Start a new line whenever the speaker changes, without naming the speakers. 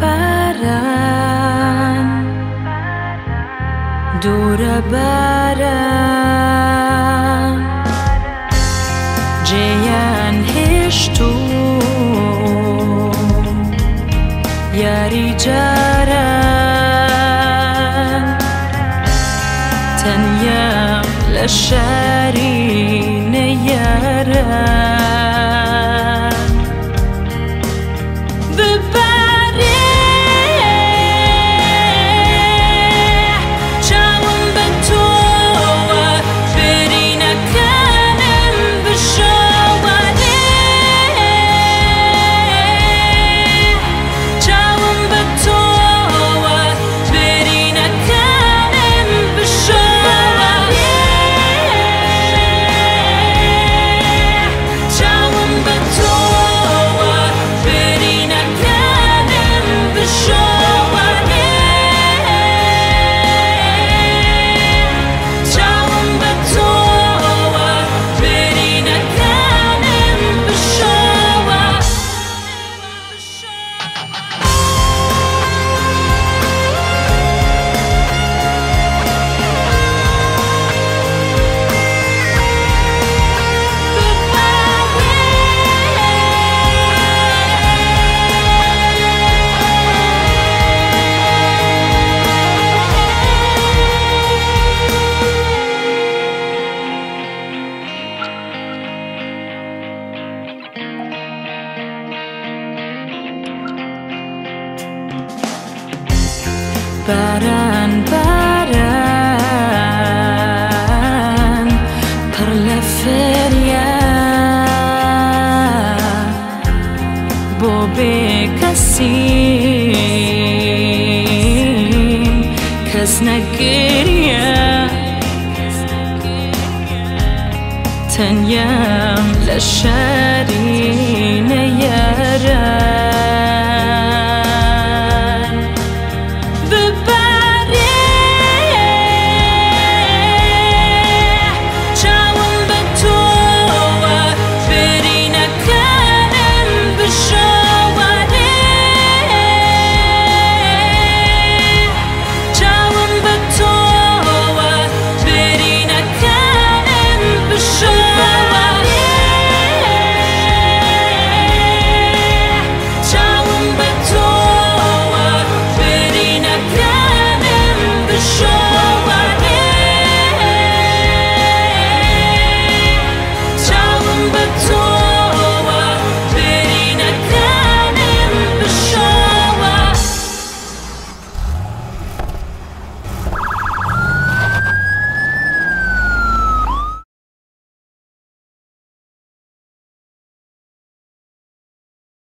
برم دور برم جیان هشتو یاری جارم تنیم لشارین یارم باران باران پڕ لە فێریا بۆ بێکەسی کەس نەگریە. تەنیام لە شاری نەیە.